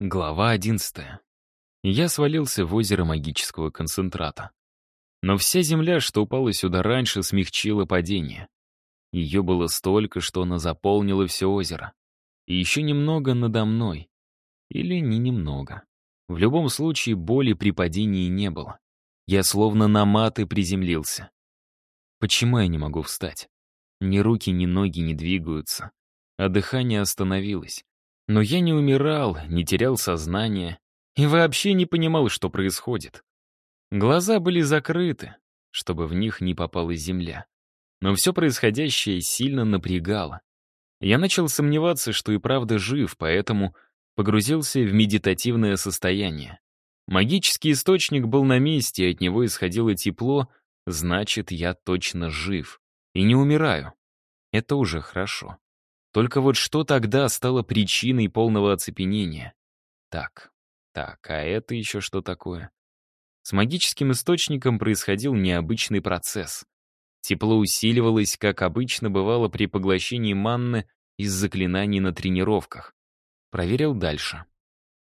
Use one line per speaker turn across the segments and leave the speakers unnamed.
Глава 11. Я свалился в озеро магического концентрата. Но вся земля, что упала сюда раньше, смягчила падение. Ее было столько, что она заполнила все озеро. И еще немного надо мной. Или не немного. В любом случае, боли при падении не было. Я словно на маты приземлился. Почему я не могу встать? Ни руки, ни ноги не двигаются. А дыхание остановилось. Но я не умирал, не терял сознание и вообще не понимал, что происходит. Глаза были закрыты, чтобы в них не попала земля. Но все происходящее сильно напрягало. Я начал сомневаться, что и правда жив, поэтому погрузился в медитативное состояние. Магический источник был на месте, от него исходило тепло, значит, я точно жив. И не умираю. Это уже хорошо. Только вот что тогда стало причиной полного оцепенения? Так, так, а это еще что такое? С магическим источником происходил необычный процесс. Тепло усиливалось, как обычно бывало при поглощении манны из заклинаний на тренировках. Проверил дальше.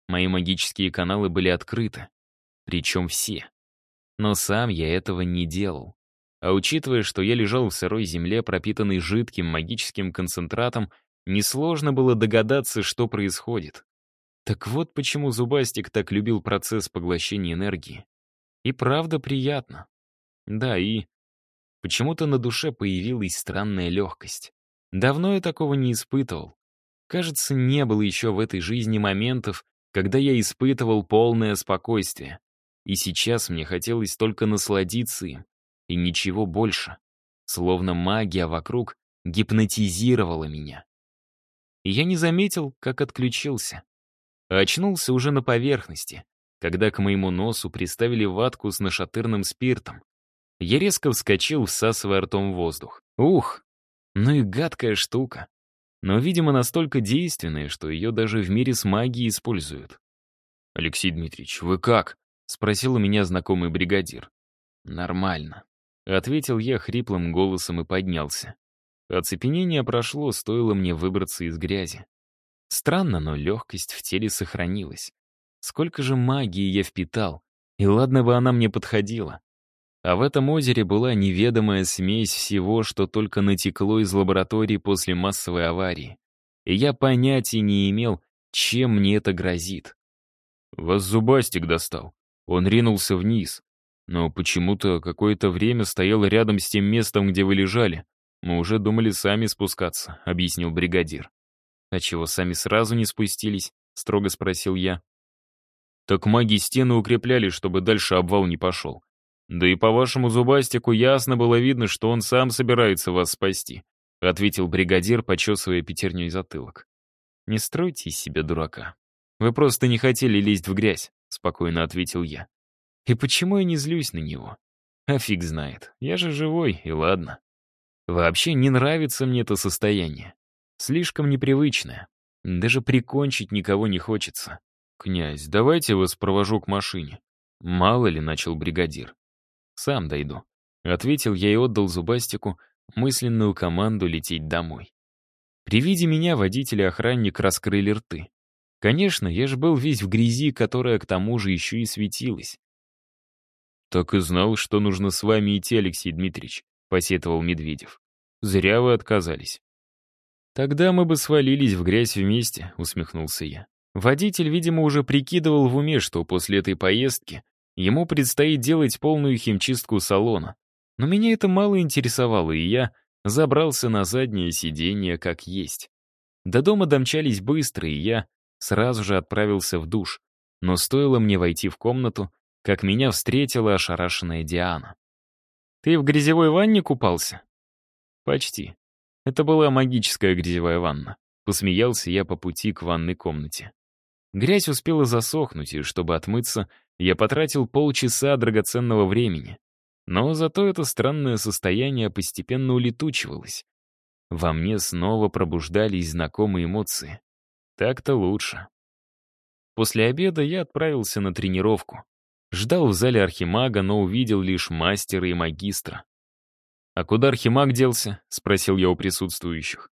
Мои магические каналы были открыты. Причем все. Но сам я этого не делал. А учитывая, что я лежал в сырой земле, пропитанной жидким магическим концентратом, несложно было догадаться, что происходит. Так вот почему Зубастик так любил процесс поглощения энергии. И правда приятно. Да, и почему-то на душе появилась странная легкость. Давно я такого не испытывал. Кажется, не было еще в этой жизни моментов, когда я испытывал полное спокойствие. И сейчас мне хотелось только насладиться им, и ничего больше. Словно магия вокруг гипнотизировала меня. И я не заметил, как отключился. Очнулся уже на поверхности, когда к моему носу приставили ватку с нашатырным спиртом. Я резко вскочил, всасывая ртом воздух. Ух, ну и гадкая штука. Но, видимо, настолько действенная, что ее даже в мире с магией используют. «Алексей Дмитриевич, вы как?» — спросил у меня знакомый бригадир. «Нормально», Ответил я хриплым голосом и поднялся. Оцепенение прошло, стоило мне выбраться из грязи. Странно, но легкость в теле сохранилась. Сколько же магии я впитал, и ладно бы она мне подходила. А в этом озере была неведомая смесь всего, что только натекло из лаборатории после массовой аварии. И я понятия не имел, чем мне это грозит. Вас зубастик достал. Он ринулся вниз, но почему-то какое-то время стоял рядом с тем местом, где вы лежали. Мы уже думали сами спускаться», — объяснил бригадир. «А чего, сами сразу не спустились?» — строго спросил я. «Так маги стены укрепляли, чтобы дальше обвал не пошел. Да и по вашему зубастику ясно было видно, что он сам собирается вас спасти», — ответил бригадир, почесывая пятерней затылок. «Не стройте из себя дурака. Вы просто не хотели лезть в грязь», — спокойно ответил я. И почему я не злюсь на него? А фиг знает. Я же живой, и ладно. Вообще не нравится мне это состояние. Слишком непривычное. Даже прикончить никого не хочется. «Князь, давайте вас провожу к машине». «Мало ли», — начал бригадир. «Сам дойду», — ответил я и отдал Зубастику мысленную команду лететь домой. При виде меня водитель и охранник раскрыли рты. Конечно, я же был весь в грязи, которая к тому же еще и светилась. «Так и знал, что нужно с вами идти, Алексей Дмитриевич», — посетовал Медведев. «Зря вы отказались». «Тогда мы бы свалились в грязь вместе», — усмехнулся я. Водитель, видимо, уже прикидывал в уме, что после этой поездки ему предстоит делать полную химчистку салона. Но меня это мало интересовало, и я забрался на заднее сиденье как есть. До дома домчались быстро, и я сразу же отправился в душ. Но стоило мне войти в комнату, как меня встретила ошарашенная Диана. «Ты в грязевой ванне купался?» «Почти. Это была магическая грязевая ванна». Посмеялся я по пути к ванной комнате. Грязь успела засохнуть, и чтобы отмыться, я потратил полчаса драгоценного времени. Но зато это странное состояние постепенно улетучивалось. Во мне снова пробуждались знакомые эмоции. Так-то лучше. После обеда я отправился на тренировку. Ждал в зале архимага, но увидел лишь мастера и магистра. «А куда архимаг делся?» — спросил я у присутствующих.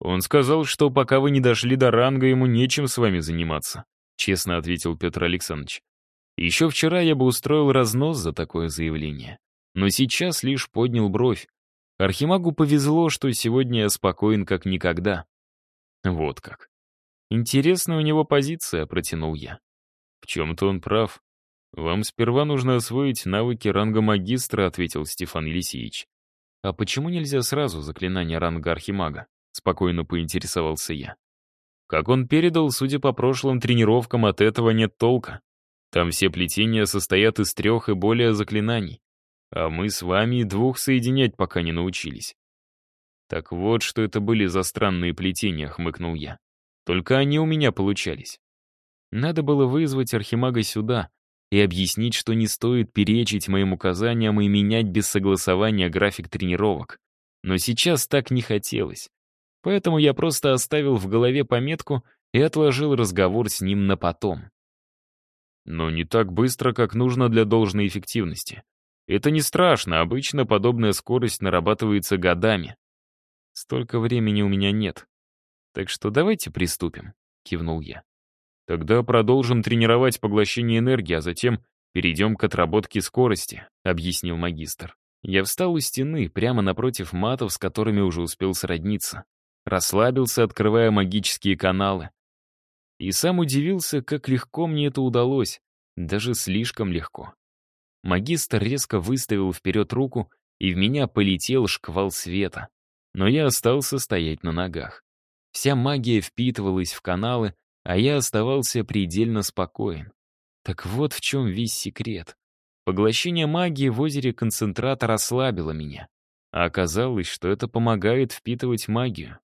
«Он сказал, что пока вы не дошли до ранга, ему нечем с вами заниматься», — честно ответил Петр Александрович. Еще вчера я бы устроил разнос за такое заявление, но сейчас лишь поднял бровь. Архимагу повезло, что сегодня я спокоен как никогда. Вот как. Интересная у него позиция, протянул я. В чем-то он прав. Вам сперва нужно освоить навыки ранга магистра, ответил Стефан Елисеевич. А почему нельзя сразу заклинание ранга архимага? Спокойно поинтересовался я. Как он передал, судя по прошлым тренировкам, от этого нет толка. Там все плетения состоят из трех и более заклинаний. А мы с вами двух соединять пока не научились. Так вот, что это были за странные плетения, хмыкнул я. Только они у меня получались. Надо было вызвать Архимага сюда и объяснить, что не стоит перечить моим указаниям и менять без согласования график тренировок. Но сейчас так не хотелось. Поэтому я просто оставил в голове пометку и отложил разговор с ним на потом. Но не так быстро, как нужно для должной эффективности. Это не страшно, обычно подобная скорость нарабатывается годами. Столько времени у меня нет. Так что давайте приступим, кивнул я. Тогда продолжим тренировать поглощение энергии, а затем перейдем к отработке скорости, объяснил магистр. Я встал у стены, прямо напротив матов, с которыми уже успел сродниться. Расслабился, открывая магические каналы. И сам удивился, как легко мне это удалось. Даже слишком легко. Магистр резко выставил вперед руку, и в меня полетел шквал света. Но я остался стоять на ногах. Вся магия впитывалась в каналы, а я оставался предельно спокоен. Так вот в чем весь секрет. Поглощение магии в озере концентрата расслабило меня, а оказалось, что это помогает впитывать магию.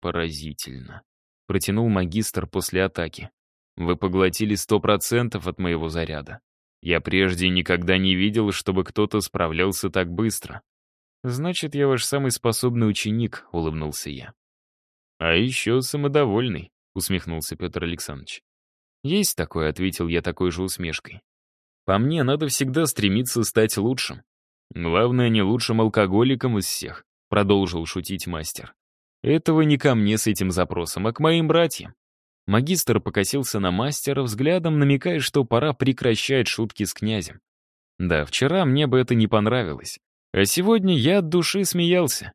Поразительно. Протянул магистр после атаки. Вы поглотили сто процентов от моего заряда. Я прежде никогда не видел, чтобы кто-то справлялся так быстро. Значит, я ваш самый способный ученик, улыбнулся я. А еще самодовольный, усмехнулся Петр Александрович. Есть такое, ответил я такой же усмешкой. По мне, надо всегда стремиться стать лучшим. Главное, не лучшим алкоголиком из всех, продолжил шутить мастер. Этого не ко мне с этим запросом, а к моим братьям. Магистр покосился на мастера взглядом, намекая, что пора прекращать шутки с князем. Да, вчера мне бы это не понравилось. А сегодня я от души смеялся.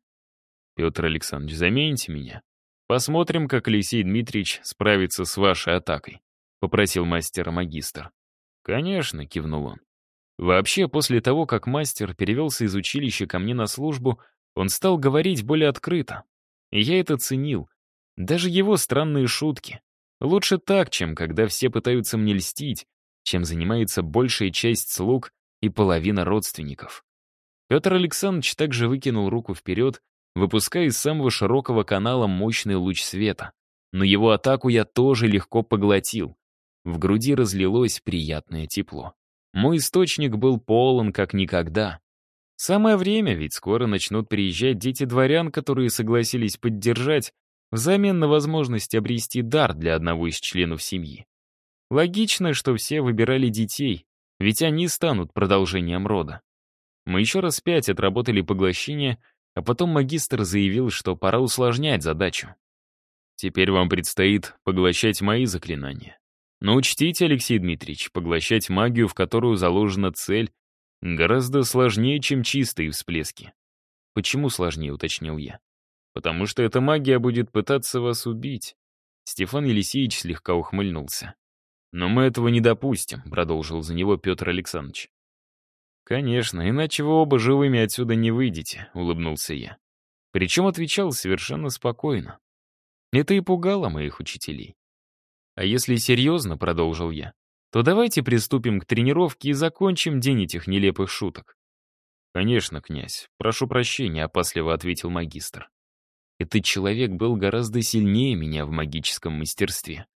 Петр Александрович, замените меня. Посмотрим, как Алексей Дмитриевич справится с вашей атакой, попросил мастера-магистр. Конечно, кивнул он. Вообще, после того, как мастер перевелся из училища ко мне на службу, он стал говорить более открыто. И я это ценил. Даже его странные шутки. Лучше так, чем когда все пытаются мне льстить, чем занимается большая часть слуг и половина родственников. Петр Александрович также выкинул руку вперед, выпуская из самого широкого канала мощный луч света. Но его атаку я тоже легко поглотил. В груди разлилось приятное тепло. Мой источник был полон как никогда. Самое время, ведь скоро начнут приезжать дети дворян, которые согласились поддержать взамен на возможность обрести дар для одного из членов семьи. Логично, что все выбирали детей, ведь они станут продолжением рода. Мы еще раз пять отработали поглощение, а потом магистр заявил, что пора усложнять задачу. Теперь вам предстоит поглощать мои заклинания. Но учтите, Алексей Дмитриевич, поглощать магию, в которую заложена цель, гораздо сложнее, чем чистые всплески. Почему сложнее, уточнил я. Потому что эта магия будет пытаться вас убить. Стефан Елисеевич слегка ухмыльнулся. «Но мы этого не допустим», — продолжил за него Петр Александрович. «Конечно, иначе вы оба живыми отсюда не выйдете», — улыбнулся я. Причем отвечал совершенно спокойно. Это и пугало моих учителей. «А если серьезно», — продолжил я, «то давайте приступим к тренировке и закончим день этих нелепых шуток». «Конечно, князь. Прошу прощения», — опасливо ответил магистр. Этот человек был гораздо сильнее меня в магическом мастерстве.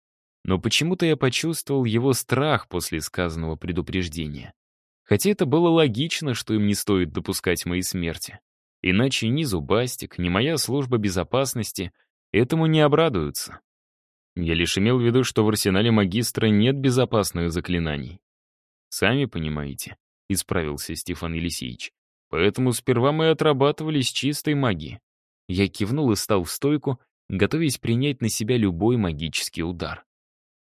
Но почему-то я почувствовал его страх после сказанного предупреждения. Хотя это было логично, что им не стоит допускать моей смерти. Иначе ни Зубастик, ни моя служба безопасности этому не обрадуются. Я лишь имел в виду, что в арсенале магистра нет безопасных заклинаний. «Сами понимаете», — исправился Стефан Елисеевич. «Поэтому сперва мы отрабатывали с чистой магией. Я кивнул и стал в стойку, готовясь принять на себя любой магический удар.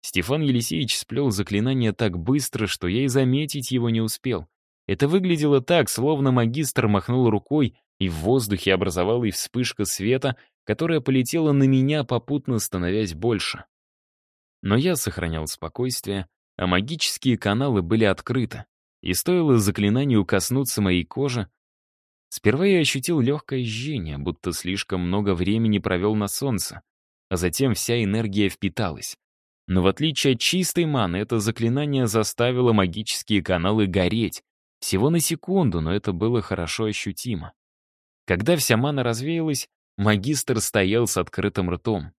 Стефан Елисеевич сплел заклинание так быстро, что я и заметить его не успел. Это выглядело так, словно магистр махнул рукой, и в воздухе образовалась вспышка света, которая полетела на меня, попутно становясь больше. Но я сохранял спокойствие, а магические каналы были открыты, и стоило заклинанию коснуться моей кожи, сперва я ощутил легкое жжение, будто слишком много времени провел на солнце, а затем вся энергия впиталась. Но в отличие от чистой маны, это заклинание заставило магические каналы гореть. Всего на секунду, но это было хорошо ощутимо. Когда вся мана развеялась, магистр стоял с открытым ртом.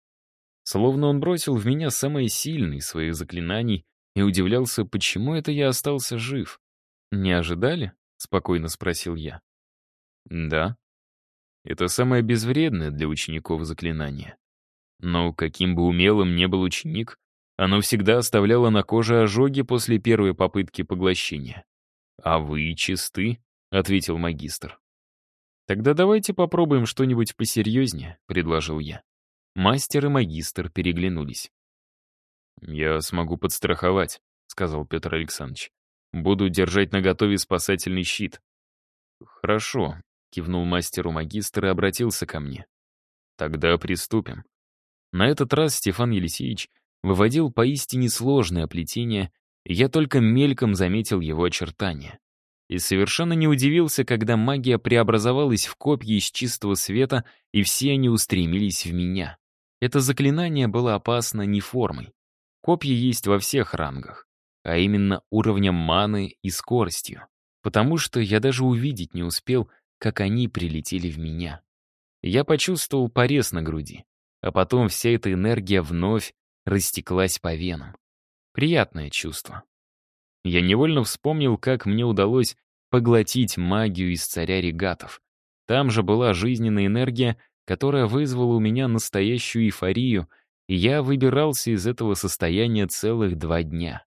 Словно он бросил в меня самое сильное из своих заклинаний и удивлялся, почему это я остался жив. «Не ожидали?» — спокойно спросил я. «Да. Это самое безвредное для учеников заклинание. Но каким бы умелым не был ученик, оно всегда оставляло на коже ожоги после первой попытки поглощения. «А вы чисты», — ответил магистр. «Тогда давайте попробуем что-нибудь посерьезнее», — предложил я. Мастер и магистр переглянулись. «Я смогу подстраховать», — сказал Петр Александрович. «Буду держать наготове спасательный щит». «Хорошо», — кивнул мастеру магистр и обратился ко мне. «Тогда приступим». На этот раз Стефан Елисеевич выводил поистине сложное плетение, и я только мельком заметил его очертания. И совершенно не удивился, когда магия преобразовалась в копья из чистого света, и все они устремились в меня. Это заклинание было опасно не формой. Копья есть во всех рангах, а именно уровнем маны и скоростью, потому что я даже увидеть не успел, как они прилетели в меня. Я почувствовал порез на груди, а потом вся эта энергия вновь растеклась по венам. Приятное чувство. Я невольно вспомнил, как мне удалось поглотить магию из царя регатов. Там же была жизненная энергия, которая вызвала у меня настоящую эйфорию, и я выбирался из этого состояния целых два дня.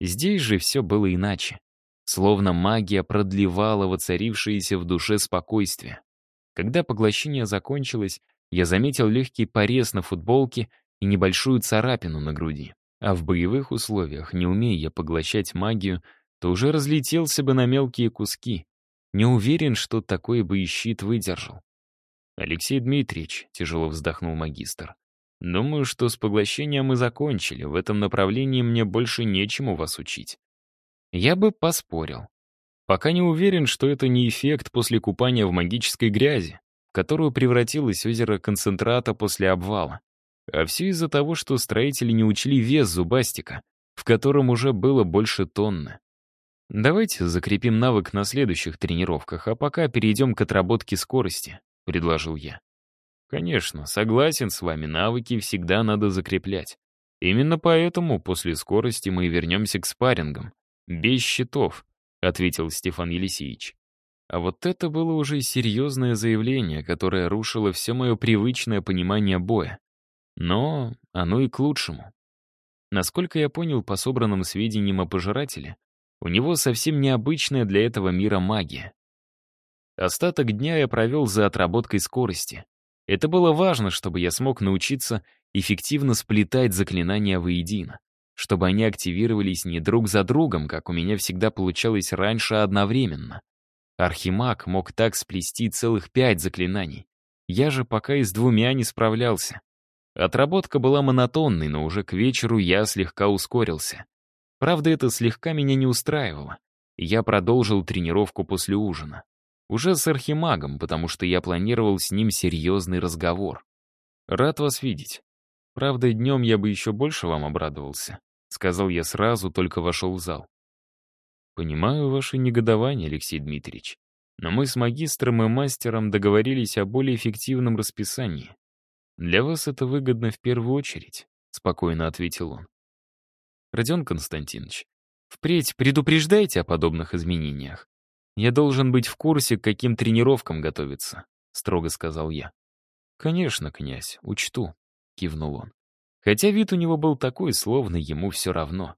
Здесь же все было иначе. Словно магия продлевала воцарившееся в душе спокойствие. Когда поглощение закончилось, я заметил легкий порез на футболке и небольшую царапину на груди. А в боевых условиях, не умея я поглощать магию, то уже разлетелся бы на мелкие куски. Не уверен, что такой бы и щит выдержал. «Алексей Дмитриевич», — тяжело вздохнул магистр, «думаю, что с поглощением мы закончили. В этом направлении мне больше нечему вас учить». Я бы поспорил. Пока не уверен, что это не эффект после купания в магической грязи, в которую превратилось озеро концентрата после обвала. А все из-за того, что строители не учли вес зубастика, в котором уже было больше тонны. Давайте закрепим навык на следующих тренировках, а пока перейдем к отработке скорости, предложил я. Конечно, согласен с вами, навыки всегда надо закреплять. Именно поэтому после скорости мы вернемся к спаррингам. Без счетов, ответил Стефан Елисеевич. А вот это было уже серьезное заявление, которое рушило все мое привычное понимание боя. Но оно и к лучшему. Насколько я понял по собранным сведениям о пожирателе, у него совсем необычная для этого мира магия. Остаток дня я провел за отработкой скорости. Это было важно, чтобы я смог научиться эффективно сплетать заклинания воедино, чтобы они активировались не друг за другом, как у меня всегда получалось раньше одновременно. Архимаг мог так сплести целых пять заклинаний. Я же пока и с двумя не справлялся. Отработка была монотонной, но уже к вечеру я слегка ускорился. Правда, это слегка меня не устраивало. Я продолжил тренировку после ужина. Уже с архимагом, потому что я планировал с ним серьезный разговор. «Рад вас видеть. Правда, днем я бы еще больше вам обрадовался», — сказал я сразу, только вошел в зал. «Понимаю ваше негодование, Алексей Дмитриевич, но мы с магистром и мастером договорились о более эффективном расписании. «Для вас это выгодно в первую очередь», — спокойно ответил он. «Родион Константинович, впредь предупреждайте о подобных изменениях. Я должен быть в курсе, к каким тренировкам готовиться», — строго сказал я. «Конечно, князь, учту», — кивнул он. Хотя вид у него был такой, словно ему все равно.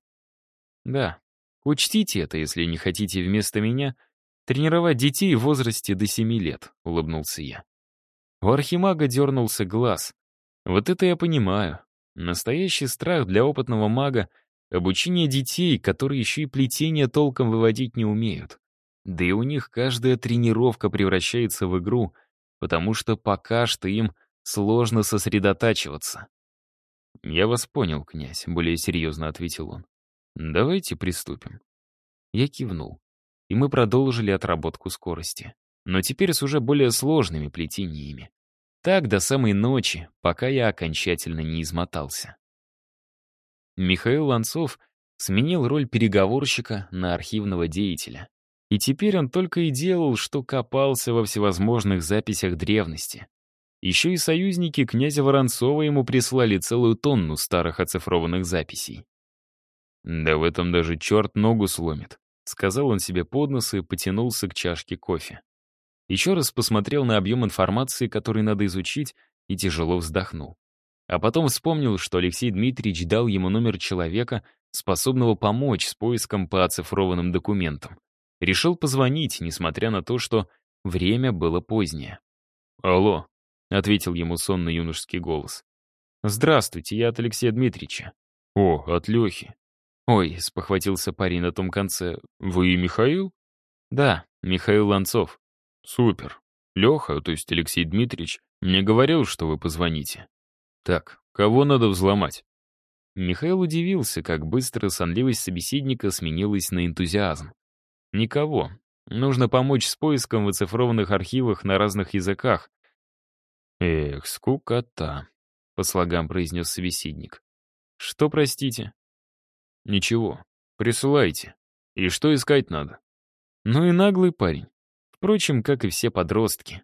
«Да, учтите это, если не хотите вместо меня тренировать детей в возрасте до семи лет», — улыбнулся я. У архимага дернулся глаз. Вот это я понимаю. Настоящий страх для опытного мага — обучение детей, которые еще и плетение толком выводить не умеют. Да и у них каждая тренировка превращается в игру, потому что пока что им сложно сосредотачиваться. «Я вас понял, князь», — более серьезно ответил он. «Давайте приступим». Я кивнул, и мы продолжили отработку скорости. Но теперь с уже более сложными плетениями. Так до самой ночи, пока я окончательно не измотался. Михаил Ланцов сменил роль переговорщика на архивного деятеля. И теперь он только и делал, что копался во всевозможных записях древности. Еще и союзники князя Воронцова ему прислали целую тонну старых оцифрованных записей. «Да в этом даже черт ногу сломит», — сказал он себе под нос и потянулся к чашке кофе. Еще раз посмотрел на объем информации, который надо изучить, и тяжело вздохнул. А потом вспомнил, что Алексей Дмитриевич дал ему номер человека, способного помочь с поиском по оцифрованным документам. Решил позвонить, несмотря на то, что время было позднее. «Алло», — ответил ему сонный юношеский голос. «Здравствуйте, я от Алексея Дмитриевича». «О, от Лехи». «Ой», — спохватился парень на том конце, — «вы Михаил?» «Да, Михаил Ланцов». «Супер. Леха, то есть Алексей Дмитриевич, мне говорил, что вы позвоните. Так, кого надо взломать?» Михаил удивился, как быстро сонливость собеседника сменилась на энтузиазм. «Никого. Нужно помочь с поиском в оцифрованных архивах на разных языках». «Эх, скукота», — по слогам произнес собеседник. «Что, простите?» «Ничего. Присылайте. И что искать надо?» «Ну и наглый парень. Впрочем, как и все подростки.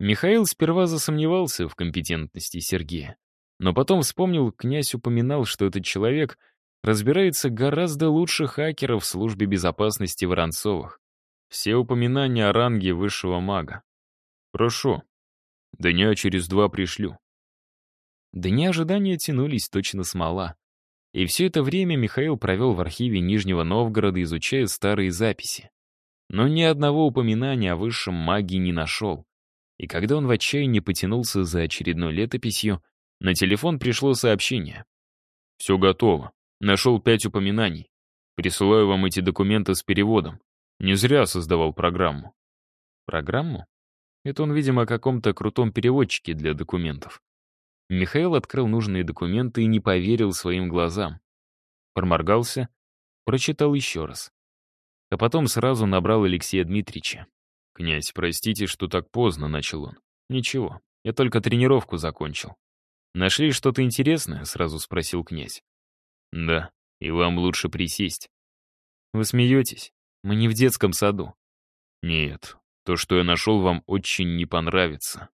Михаил сперва засомневался в компетентности Сергея. Но потом вспомнил, князь упоминал, что этот человек разбирается гораздо лучше хакеров в службе безопасности Воронцовых. Все упоминания о ранге высшего мага. «Прошу. Дня через два пришлю». Дни ожидания тянулись точно смола. И все это время Михаил провел в архиве Нижнего Новгорода, изучая старые записи но ни одного упоминания о высшем маге не нашел. И когда он в отчаянии потянулся за очередной летописью, на телефон пришло сообщение. «Все готово. Нашел пять упоминаний. Присылаю вам эти документы с переводом. Не зря создавал программу». «Программу?» Это он, видимо, о каком-то крутом переводчике для документов. Михаил открыл нужные документы и не поверил своим глазам. Проморгался, прочитал еще раз а потом сразу набрал Алексея Дмитриевича. «Князь, простите, что так поздно», — начал он. «Ничего, я только тренировку закончил». «Нашли что-то интересное?» — сразу спросил князь. «Да, и вам лучше присесть». «Вы смеетесь? Мы не в детском саду». «Нет, то, что я нашел, вам очень не понравится».